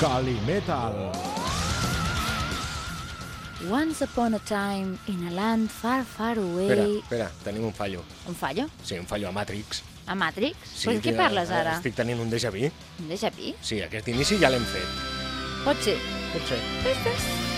Calimetal. Once upon a time, in a land far, far away... Espera, espera, tenim un fallo. Un fallo? Sí, un fallo a Matrix. A Matrix? Sí, pues què parles ara? Estic tenint un déjà vu. Un déjà vu? Sí, aquest inici ja l'hem fet. Pot ser. Pot ser. Ves, ves.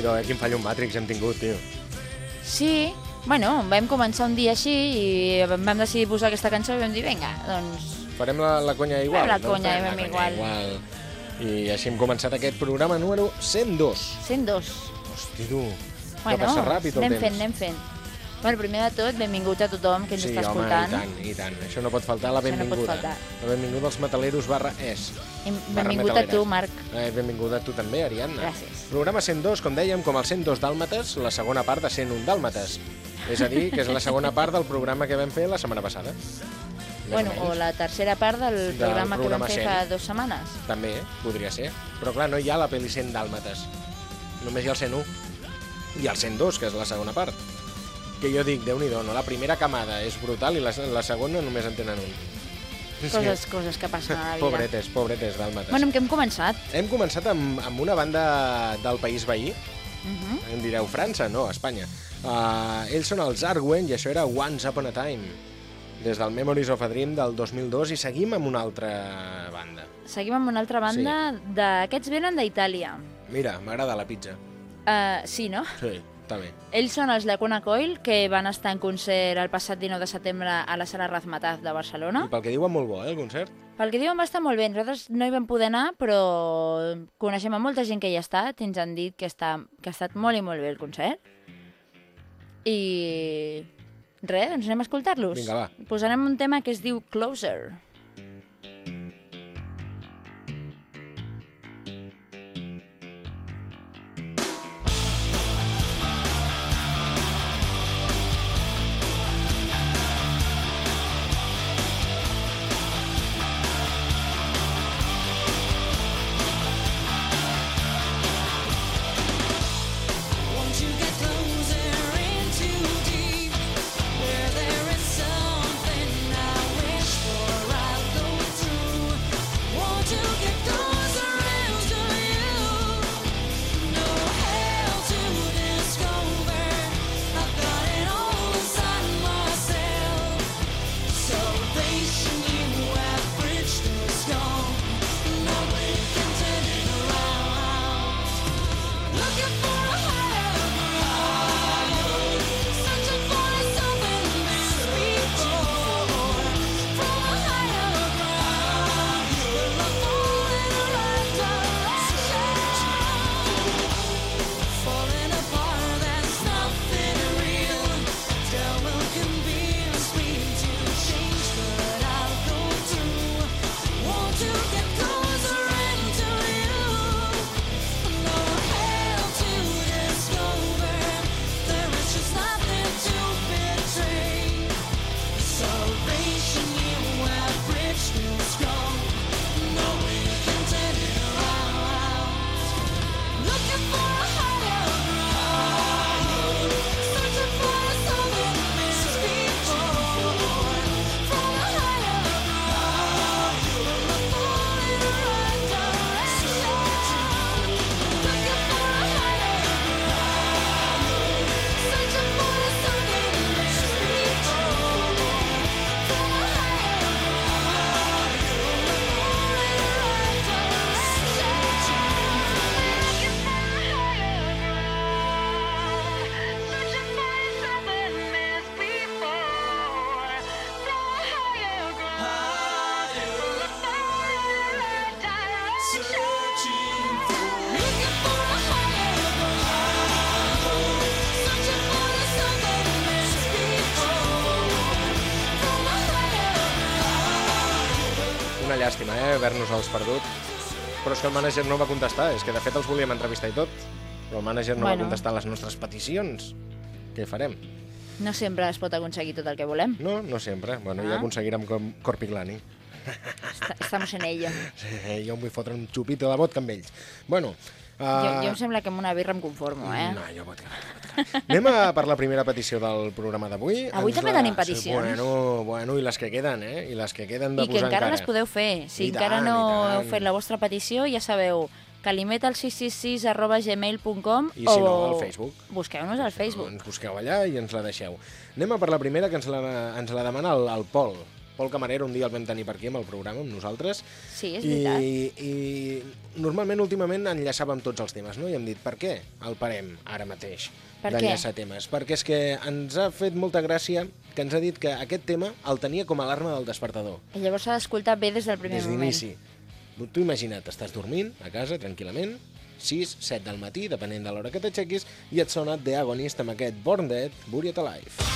Déu-n'hi-do, eh? Quin fallo un Matrix hem tingut, tio. Sí, bueno, vam començar un dia així i vam decidir posar aquesta cançó i vam dir, vinga, doncs... Farem la, la conya igual. la no? conya, Farem la conya igual. igual. I així hem començat aquest programa número 102. 102. Hosti, tu. Bueno, que passa ràpid el anem temps. fent, anem fent. Bueno, primer de tot, benvingut a tothom que ens sí, està home, escoltant. i tant, i tant. Això no pot faltar, la Això no pot benvinguda. faltar. La benvinguda als metaleros barra es. I barra benvingut a tu, Marc. Eh, benvinguda a tu també, Ariadna. Gràcies. Programa 102, com dèiem, com el 102 dàlmates, la segona part de 101 dàlmates. És a dir, que és la segona part del programa que vam fer la setmana passada. Bueno, o la tercera part del programa, que programa vam fer 100. fa dues setmanes. També, podria ser. Però clar, no hi ha la pel·li 100 dàlmates. Només hi ha el 101. I el 102, que és la segona part. Que jo dic, déu nhi no? La primera camada és brutal i la, la segona només en tenen un. Coses, coses que passen a la vida. Pobretes, pobretes dàlmates. Bueno, amb què hem començat? Hem començat amb, amb una banda del país veí, Uh -huh. em direu França, no, Espanya. Uh, ells són els Arwen i això era Once Upon a Time, des del Memories of a Dream del 2002 i seguim amb una altra banda. Seguim amb una altra banda. Sí. D'aquests venen d'Itàlia. Mira, m'agrada la pizza. Uh, sí, no? Sí, està bé. Ells són els Lacuna Coil, que van estar en concert el passat 19 de setembre a la sala Razmataz de Barcelona. I pel que diuen molt bo, eh, el concert? Pel que diuen va estar molt bé. Nosaltres no hi vam poder anar, però coneixem a molta gent que hi ha estat i ens han dit que, està, que ha estat molt i molt bé el concert. I res, doncs anem a escoltar-los. Vinga, va. Posarem un tema que es diu Closer. Llàstima, eh, haver-nos-els perdut. Però és que el mànager no va contestar, és que de fet els volíem entrevistar i tot. Però el mànager no Bueno. va contestar les nostres peticions. Què farem? No sempre es pot aconseguir tot el que volem. No, no sempre. Bueno, ja Ah. aconseguirem com Corpiglani. Est- Estamos en ello. Sí, jo em vull fotre un xupito de vodka amb ells. Bueno, uh, jo em sembla que amb una birra em conformo, eh? No, jo vodka, vodka. Anem a per la primera petició del programa d'avui. Avui Ens també tenim peticions. Bueno, bueno, i les que queden, eh? I les que queden de I que posar encara encara. les podeu fer. Si I encara tant, no i heu fet la vostra petició, ja sabeu, calimet al 666 arroba gmail.com I si no, al Facebook. Busqueu-nos al Facebook. Ens busqueu allà i ens la deixeu. Anem a per la primera, que ens la, ens la demana el, el Pol. Pol Camarero, un dia el vam tenir per aquí amb el programa, amb nosaltres. Sí, és veritat. I, I normalment, últimament, enllaçàvem tots els temes, no? I hem dit, per què el parem ara mateix Per d'enllaçar temes? Perquè és que ens ha fet molta gràcia que ens ha dit que aquest tema el tenia com a alarma del despertador, I llavors s'ha d'escoltar bé des del primer des moment. d'inici. Tu imagina't, estàs dormint a casa, tranquil·lament, 6, 7 del matí, depenent de l'hora que t'aixequis, i et sona The Agonist amb aquest Born Dead, Buried Alive.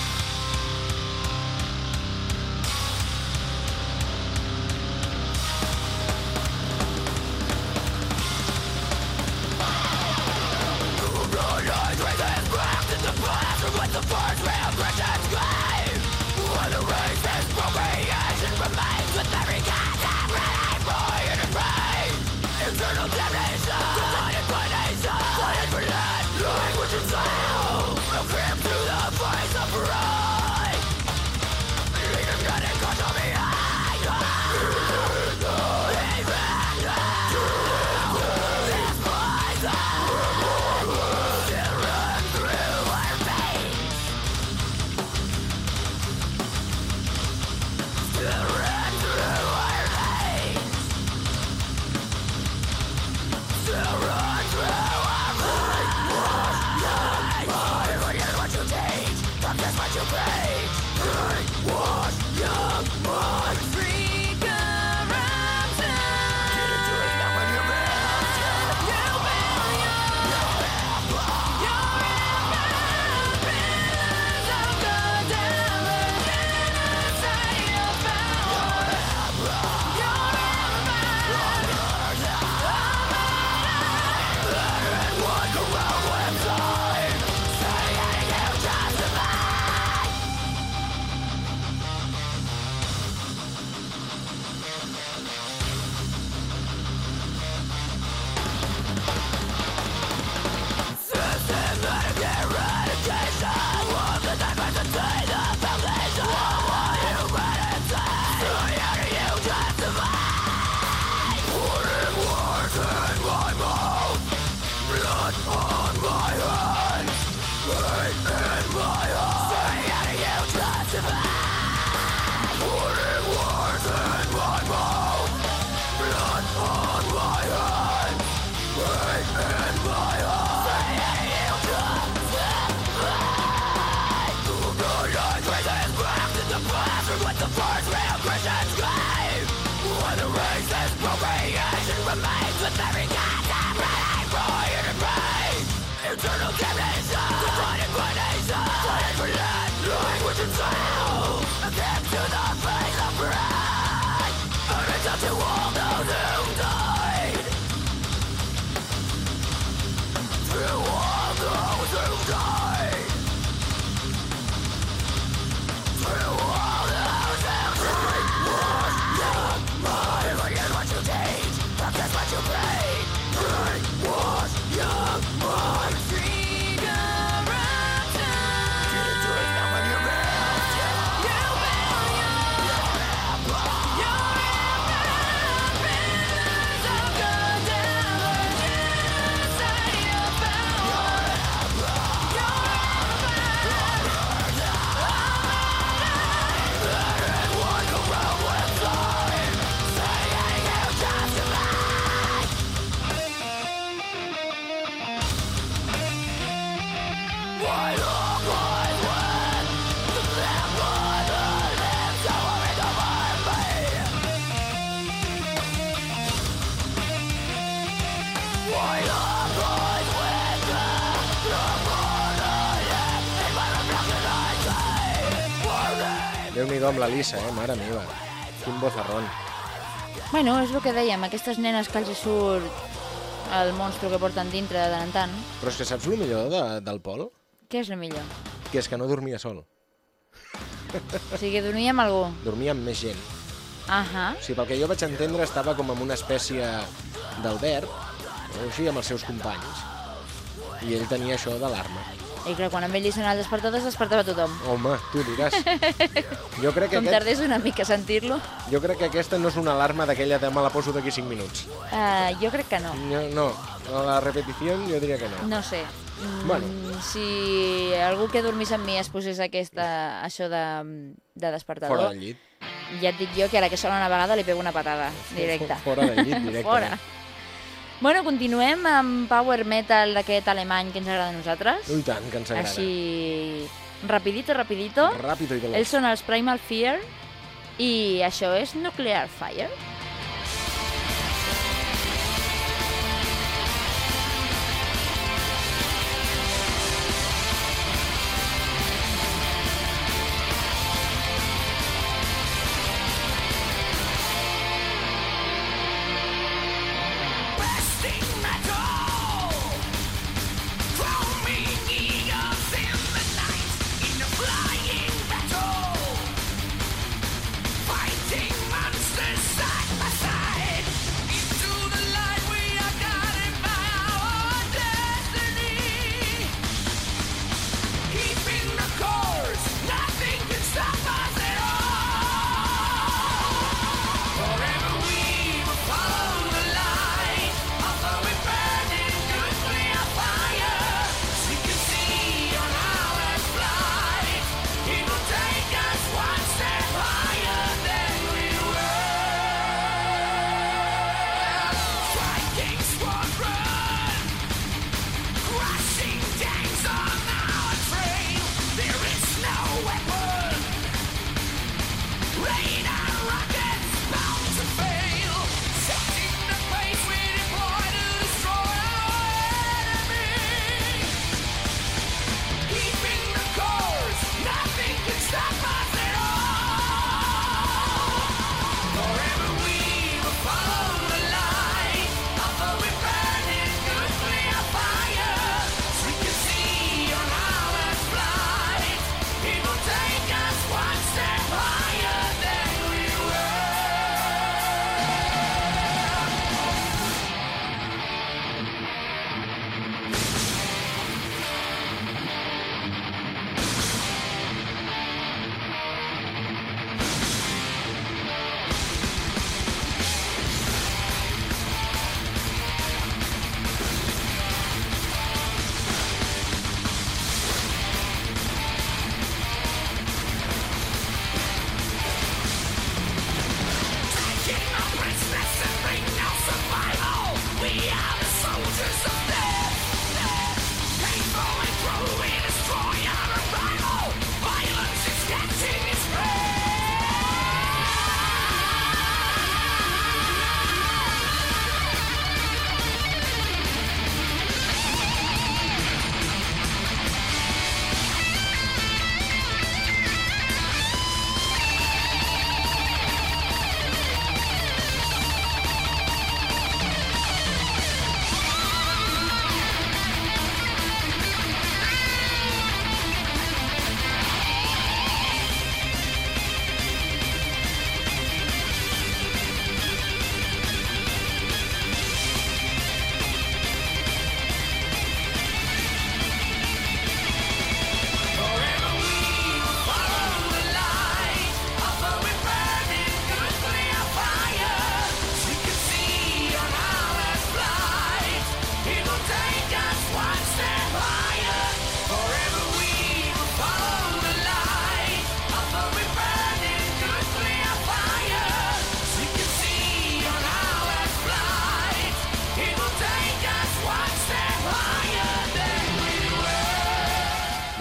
La Lisa, eh? Mare meva. Quin bozarrón. Bueno, és el que dèiem, aquestes nenes que els surt el monstru que porten dintre de tant en tant. Però és que saps el millor de, del Pol? Què és el millor? Que és que no dormia sol. O sigui, dormia amb algú. Dormia amb més gent. Ahà. O sigui, pel que jo vaig entendre, estava com en una espècie d'Albert, o així, amb els seus companys. I ell tenia això d'alarma. I clar, quan amb ell li el despertador, es despertava tothom. Home, tu diràs. Jo crec que, Com aquest, tardés una mica a sentir-lo, jo crec que aquesta no és una alarma d'aquella de me la poso d'aquí 5 minuts. uh, jo crec que no. No, no, a la repetició jo diria que no. No sé. Mm, Bueno. Si algú que dormís amb mi es posés aquesta, això de, de despertador, Fora del llit. ja et dic jo que a la que sona una vegada li pego una patada directa. Fora del llit, directament. Fora. Bueno, continuem amb power metal d'aquest alemany que ens agrada a nosaltres. I tant, que ens agrada. Així, rapidito, rapidito. Ràpido i veloç. Ells són els Primal Fear i això és Nuclear Fire.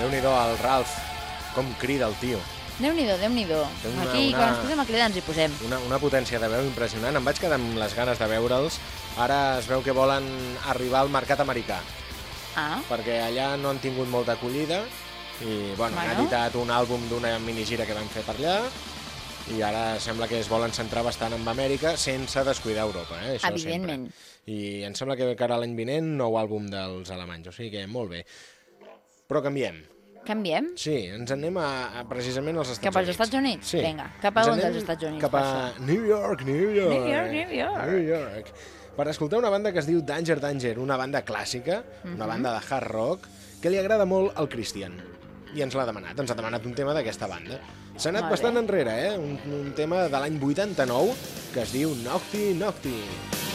Déu-n'hi-do, el Ralph, com crida el tio. Déu-n'hi-do, Déu-n'hi-do. Té una- Aquí, una- quan ens posem a cridar, ens hi posem. Una, una potència de veu impressionant. Em vaig quedar amb les ganes de veure'ls. Ara es veu que volen arribar al mercat americà, Ah, perquè allà no han tingut molta acollida i bueno, han Bueno. editat un àlbum d'una minigira que van fer per allà i ara sembla que es volen centrar bastant en Amèrica sense descuidar Europa, eh? Això Evidentment. Sempre. I em sembla que cara l'any vinent nou àlbum dels alemanys, o sigui que molt bé. Però canviem. Canviem? Sí, ens anem a, a precisament als Estats Cap als Units. Estats Units? Sí. Vinga, cap a on dels Estats Units, Cap a New York, New York. New York, New York. New York. Per escoltar una banda que es diu Danger Danger, una banda clàssica, Mhm. una banda de hard rock, que li agrada molt al Christian. I ens l'ha demanat, ens ha demanat un tema d'aquesta banda. S'ha anat Molt bastant bé. enrere, eh? Un, un tema de l'any 89 que es diu Nocti Nocti. Come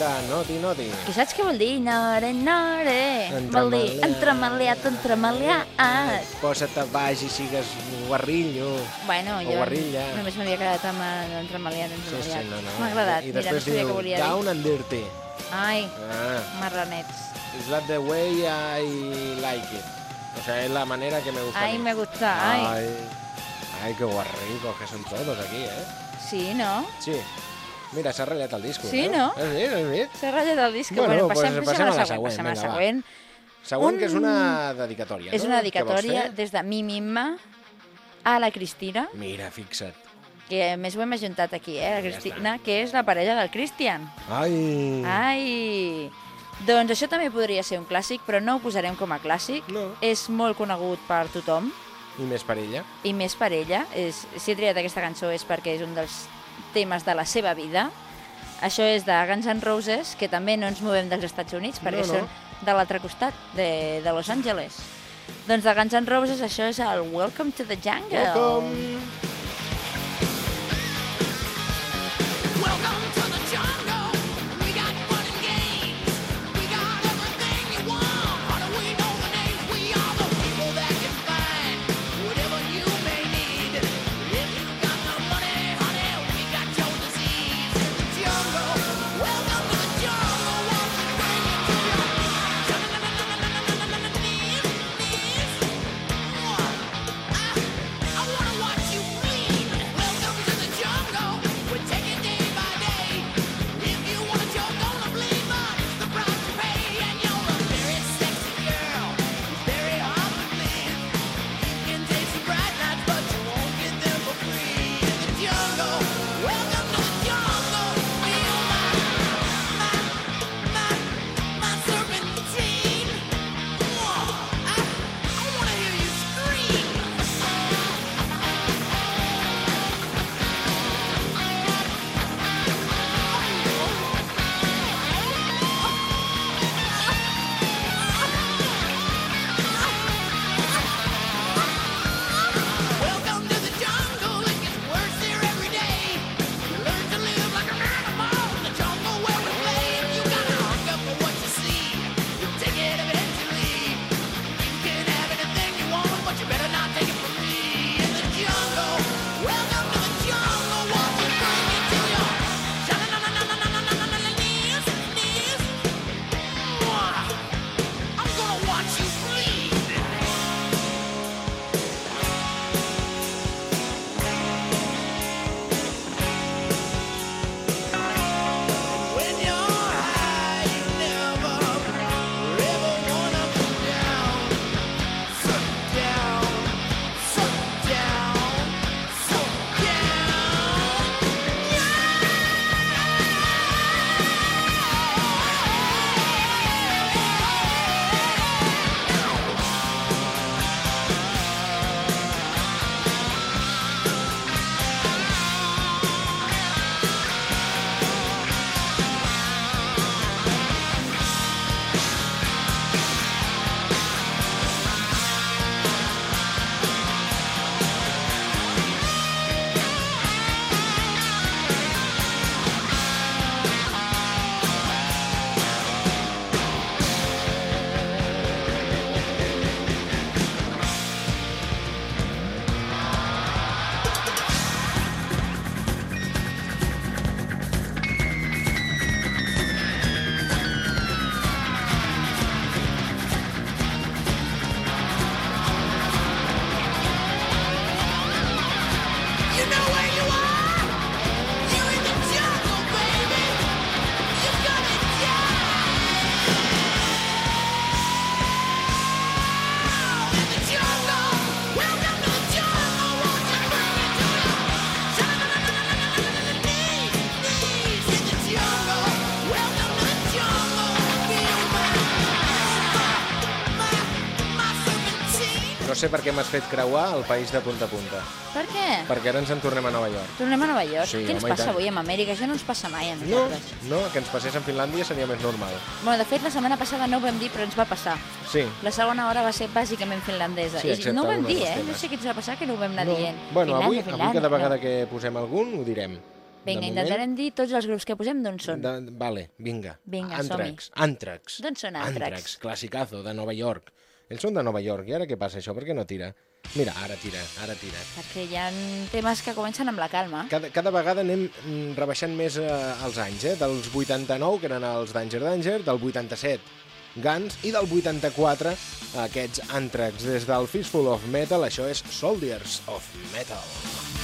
era Noti Noti. Que saps què vol dir? Nore, nore. Vol dir entremaliat, entremaliat. Posa't a baix i sigues guarrillo. Bueno, O jo guarrilla. només m'havia quedat amb eh, entremaliat, Sí, sí, entremaliat. no, no. M'ha agradat. I Mira, no després diu què volia dir. Down and Dirty. Ai, Ah, marranets. is that the way I like it? O sea, es la manera que me gusta. a Ai, mí. me gusta, ai. Ay, ay, qué guarricos que son todos aquí, ¿eh? Sí, no? Sí. Mira, s'ha ratllat el disco, Sí, eh? no? Has vist, has vist? S'ha ratllat el disc. Bueno, Bueno, pues passem, passem a la següent. següent, Passem a la vinga, va. següent. Següent, que és Un- una dedicatòria, És no? una dedicatòria des de mi mima a la Cristina, Mira, fixa't. que més ho hem ajuntat aquí, eh, la Ja Cristina, que és la parella del Christian. Ai! Ai! Doncs això també podria ser un clàssic, però no ho posarem com a clàssic. No. És molt conegut per tothom, I més per ella. i més per ella. És, si he triat aquesta cançó és perquè és un dels temes de la seva vida. Això és de Guns N' Roses, que també no ens movem dels Estats Units, perquè No, no. són de l'altre costat, de, de Los Angeles. Doncs de Guns N' Roses això és el Welcome to the Jungle. Welcome! Welcome sé per què m'has fet creuar el país de punta a punta. Per què? Perquè ara ens en tornem a Nova York. Tornem a Nova York. Sí, Què ens passa tant. avui amb Amèrica? Això no ens passa mai a No, nosaltres. no, que ens passés en Finlàndia seria més normal. Bueno, de fet, la setmana passada no ho vam dir, però ens va passar. Sí. La segona hora va ser bàsicament finlandesa. Sí, I no ho vam dir, eh? No sé què ens va passar, que no ho vam anar No. dient. Bueno, avui, Finlàndia, avui cada Finlàndia, vegada no. que posem algun ho direm. Vinga, intentarem dir tots els grups que posem d'on són. De, vale, vinga. Vinga, Antrax. Antrax. D'on són Anthrax? Antrax, classicazo, de Nova York. Ells són de Nova York. I ara què passa això? Per què no tira? Mira, ara tira, ara tira. Perquè hi ha temes que comencen amb la calma. Cada, cada vegada anem mm, rebaixant més eh, els anys, eh? Dels 89, que eren els Danger Danger, del 87, Guns, i del 84, aquests Anthrax. Des del Fistful of Metal, això és Soldiers of Metal.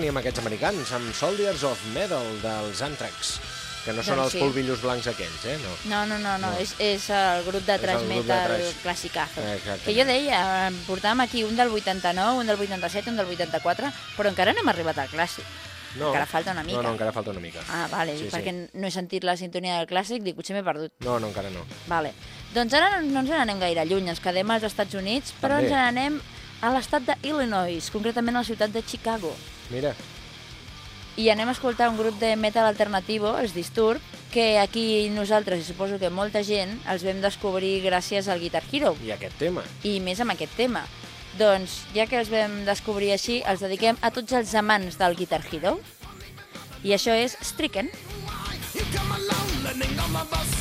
Teníem aquests americans, amb Soldiers of Metal, dels Anthrax, que no són Doncs els sí. polvillos blancs aquells, eh? No. No, no, no, no. És, és el grup de És trash el grup de metal thrash. classicazo. Exactament. Que jo deia, portàvem aquí un del 89, un del 87, un del 84, però encara no hem arribat al clàssic. no. Encara falta una mica. No, no, encara falta una mica. Ah, vale, Sí, sí, sí. perquè no he sentit la sintonia del clàssic, dic, potser m'he perdut. No, no, encara no. Vale. Doncs ara no, no ens n'anem gaire lluny, ens quedem als Estats Units, però També. ens n'anem a l'estat d'Illinois, concretament a la ciutat de Chicago. Mira, I anem a escoltar un grup de metal alternativo, els Disturb, que aquí nosaltres, i suposo que molta gent, els vam descobrir gràcies al Guitar Hero, i aquest tema. i més amb aquest tema. Doncs, ja que els vam descobrir així, els dediquem a tots els amants del Guitar Hero. I això és Stricken. You come along, landing on my bus,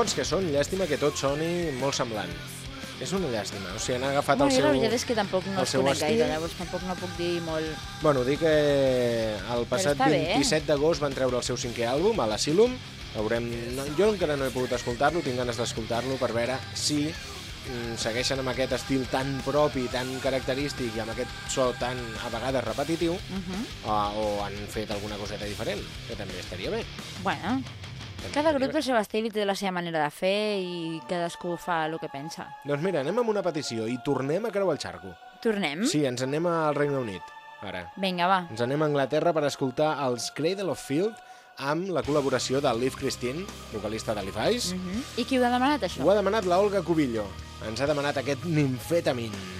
Llavors, que són? Llàstima que tot soni molt semblant. És una llàstima. O sigui, han agafat Bueno, el jo seu... la veritat és que tampoc no el els conec estil. gaire, llavors tampoc no puc dir molt... Bueno, dir que el passat està bé, eh? 27 d'agost van treure el seu cinquè àlbum, a l'Asylum. Veurem... No, jo encara no he pogut escoltar-lo, tinc ganes d'escoltar-lo per veure si mm, segueixen amb aquest estil tan propi, tan característic i amb aquest so tan a vegades repetitiu Uh -huh. o, o han fet alguna coseta diferent, que també estaria bé. Bueno, cada grup té el seu estil i té la seva manera de fer i cadascú fa el que pensa. Doncs mira, anem amb una petició i tornem a creuar el xarco. Tornem? Sí, ens anem al Regne Unit, ara. Vinga, va. Ens anem a Anglaterra per escoltar els Cradle of Field amb la col·laboració del Liv Christine, vocalista de Levi's. Uh -huh. I qui ho ha demanat, això? Ho ha demanat la Olga Cubillo. Ens ha demanat aquest ninfetamin. Headed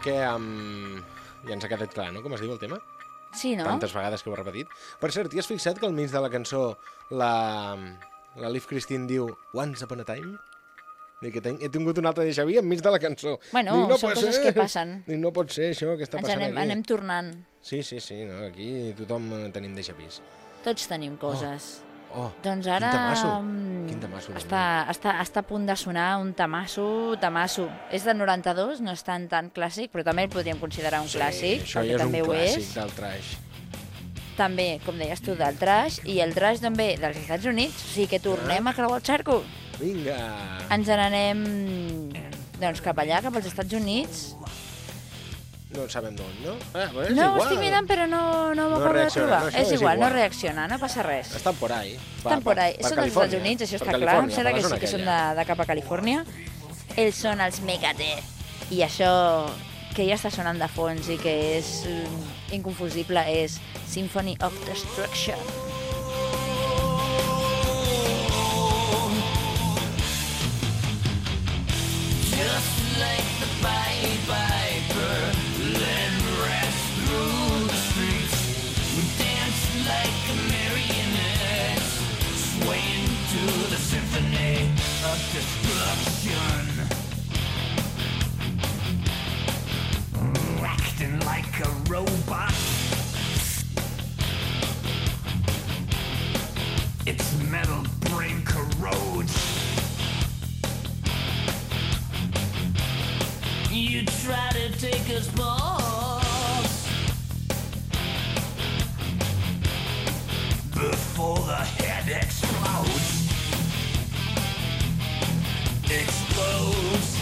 crec que um, ja ens ha quedat clar, no?, com es diu el tema? Sí, no? Tantes vegades que ho he repetit. Per cert, t'hi has fixat que al mig de la cançó la, la Liv Christine diu Once upon a time? Dic que ten, he tingut un altre déjà vu enmig de la cançó. Bueno, Dic, són pot coses ser. que passen. Dic, no pot ser això que està Ens passant anem, aquí. anem tornant. Sí, sí, sí, no, aquí tothom tenim déjà vus. Tots tenim coses. Oh, Doncs ara... Quin tamasso. mm, Quin tamasso, Està, està, està a punt de sonar un tamasso, tamasso. És de 92, no és tan, tan clàssic, però també el podríem considerar un clàssic, això ja és també un clàssic és. del trash. També, com deies tu, del trash, i el trash també dels Estats Units, o sigui que tornem Ah. a creuar el xarco. Vinga! Ens n'anem doncs, cap allà, cap als Estats Units. No sabem d'on, no? Ah, però és no, ho igual. estic mirant, però no, no m'ho No acabo de trobar. no, és és igual, no reacciona, no passa res. Estan por ahí. Estan por ahí. Són dels Estats Units, això està clar. Em sembla que sí que són de, de cap a Califòrnia. Ells són els Megadeth. I això que ja està sonant de fons i que és mm, inconfusible és Symphony of Destruction. acting robot. Its metal brain corrodes. You try to take us balls before the head explodes. Explodes.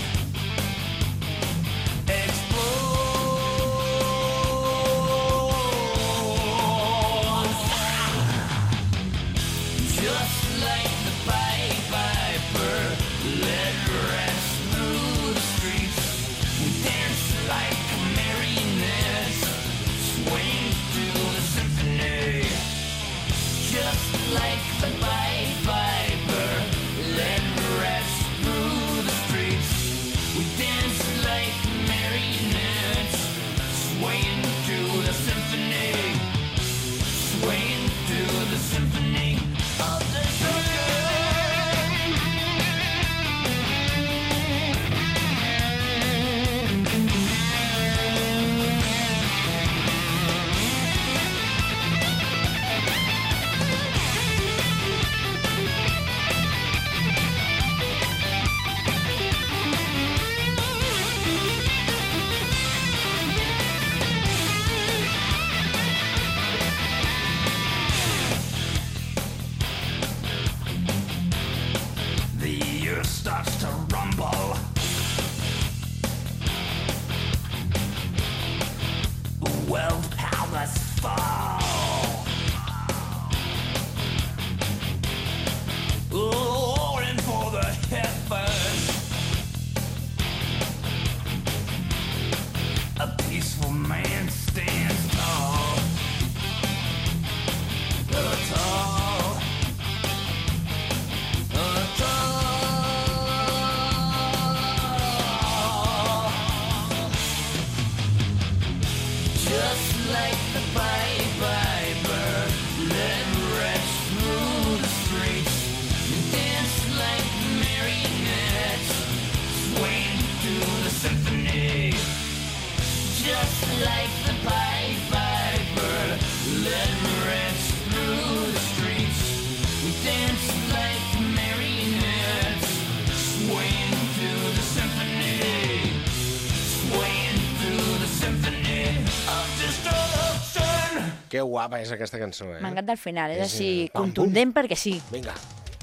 Guapa és aquesta cançó, eh? M'encanta el final, és És, així pam, contundent perquè sí. Vinga.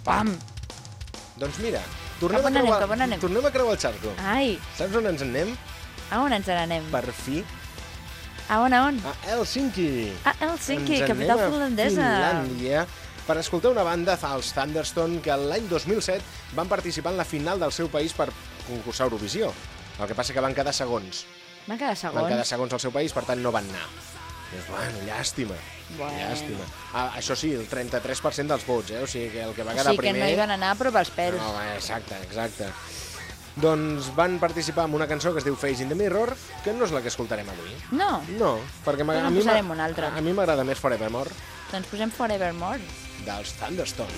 Pam! Doncs mira, tornem, a, creuar, anem, on anem? tornem a creuar el xarco. Ai, Saps on ens en anem? a on ens n'anem? Per fi A on, a on? a Helsinki. A Helsinki, Ens capital finlandesa. Finlàndia per escoltar una banda, els Thunderstone, que l'any 2007 van participar en la final del seu país per concursar Eurovisió. El que passa que van quedar segons. Van quedar Van quedar segons. segons al seu país, per tant no van anar. Dius, bueno, llàstima. Bueno. Llàstima. Ah, això sí, el 33% dels vots, eh? O sigui que el que va O quedar sigui que primer... no hi van anar, però pels pèls. No, exacte, exacte. Doncs van participar en una cançó que es diu Face in the Mirror, que no és la que escoltarem avui. No, No, perquè Doncs a mi una altra. A mi m'agrada més Forevermore doncs posem Forevermore. dels Thunderstorm.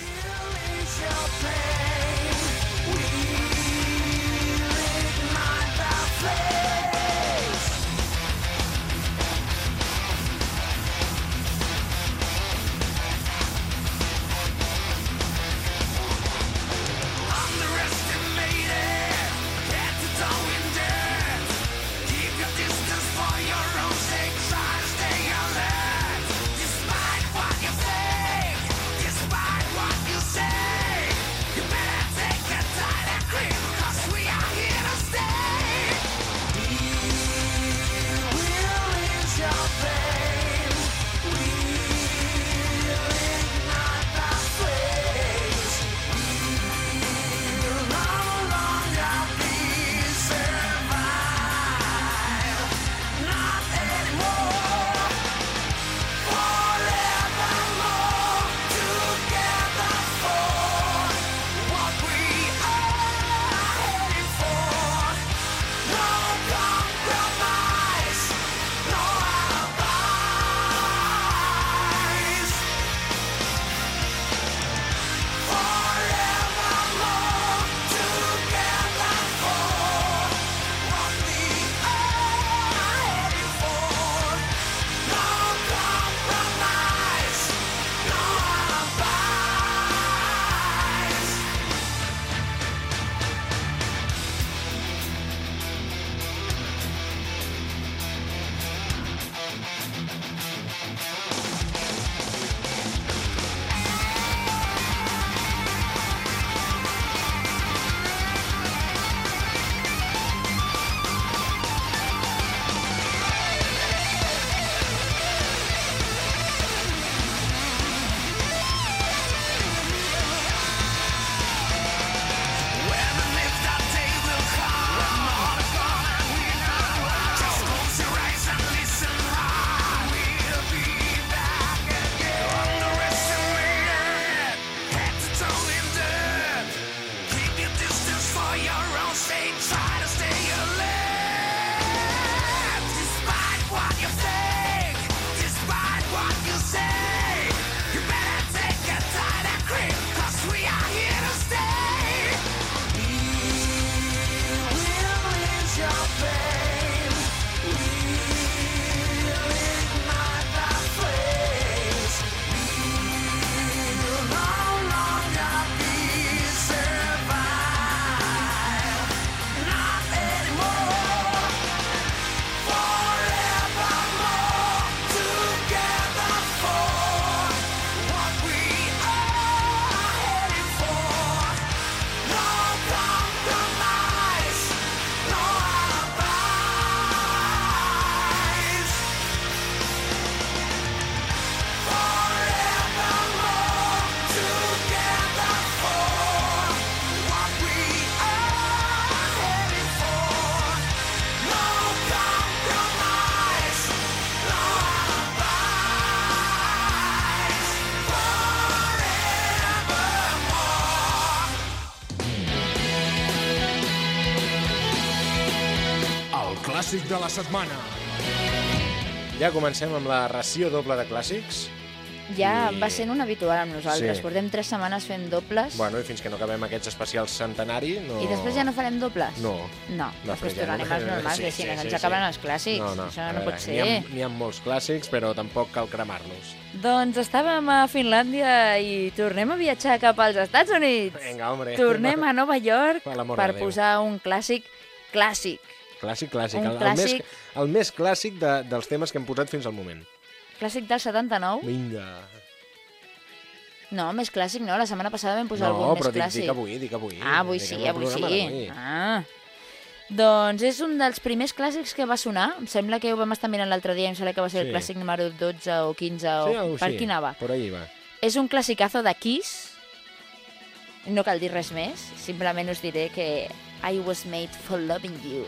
Clàssic de la setmana. Ja comencem amb la ració doble de clàssics. Ja I- va sent un habitual amb nosaltres. Sí. Portem tres setmanes fent dobles Bueno, i fins que no acabem aquests especials centenari, no... i després ja no farem dobles? No. No, No, després tornarem no. als normals, Sí, que sí, sí, ens sí. acaben els clàssics. No, no. Això no veure, pot ha, ser. n'hi ha molts clàssics, però tampoc cal cremar-los. Doncs estàvem a Finlàndia i tornem a viatjar cap als Estats Units. Vinga, hombre. Tornem a Nova York Per posar un clàssic clàssic. Clàssic, clàssic. Un el, el, clàssic. més, el més clàssic de, dels temes que hem posat fins al moment. Clàssic del 79? Vinga. No, més clàssic no. La setmana passada vam posar no, algun però més dic, clàssic. dic avui, dic avui. Ah, avui sí, el avui sí. d'avui. Ah. Doncs és un dels primers clàssics que va sonar. Em sembla que ho vam estar mirant l'altre dia, em sembla que va ser Sí. el clàssic número 12 o 15 o Sí, algo per així. aquí anava. Por ahí va. És un classicazo de Kiss. No cal dir res més, simplement us diré que I was made for loving you.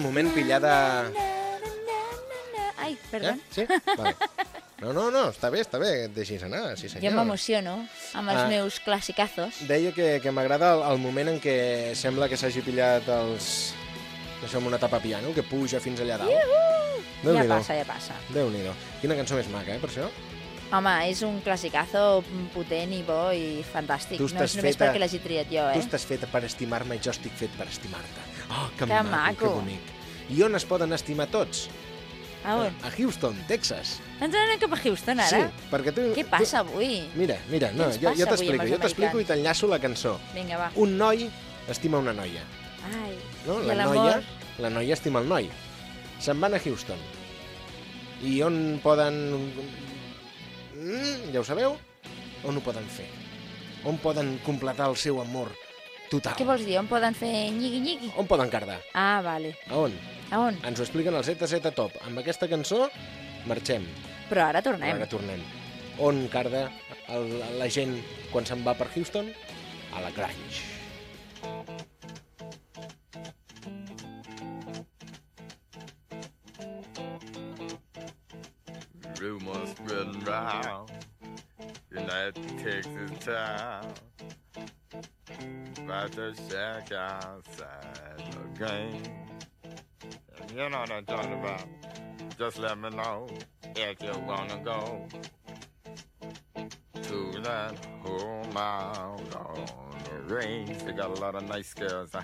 El moment pillada... Ai, Ja? perdó. Sí? Vale. No, no, no, està bé, està bé, que et deixis anar, sí senyor. Jo m'emociono amb els Ah. meus clàssicazos. Deia que, que m'agrada el, el moment en què sembla que s'hagi pillat els... Sé, amb una tapa piano, que puja fins allà dalt. Ja Déu-n'hi-do. passa, ja passa. Déu-n'hi-do. Quina cançó més maca, eh, per això? Home, és un classicazo potent i bo i fantàstic. Tu No és només feta- perquè l'hagi triat jo, Tu eh? estàs feta per estimar-me i jo estic fet per estimar-te. Oh, que, Que maco, maco. que bonic. I on es poden estimar tots? A on? A Houston, Texas. Ens anem cap a Houston, ara? Sí, perquè tu... Què passa avui? Mira, mira, no, jo, jo t'explico, jo t'explico i t'enllaço la cançó. Vinga, va. Un noi estima una noia, Ai, no? La noia, la noia estima el noi. Se'n van a Houston. I on poden... Mm, ja ho sabeu? On ho poden fer? On poden completar el seu amor total? Què vols dir? On poden fer nyigui-nyigui? On poden cardar? Ah, vale. A on? A on? Ens ho expliquen al ZZ Top. Amb aquesta cançó marxem. Però ara tornem. Ara tornem. On carda el, la gent quan se'n va per Houston? A la Grange. Rumors spreading round in that Texas town. About to shack outside the game. You know what I'm talking about. Just let me know if you wanna go to that home out on the range. They got a lot of nice girls.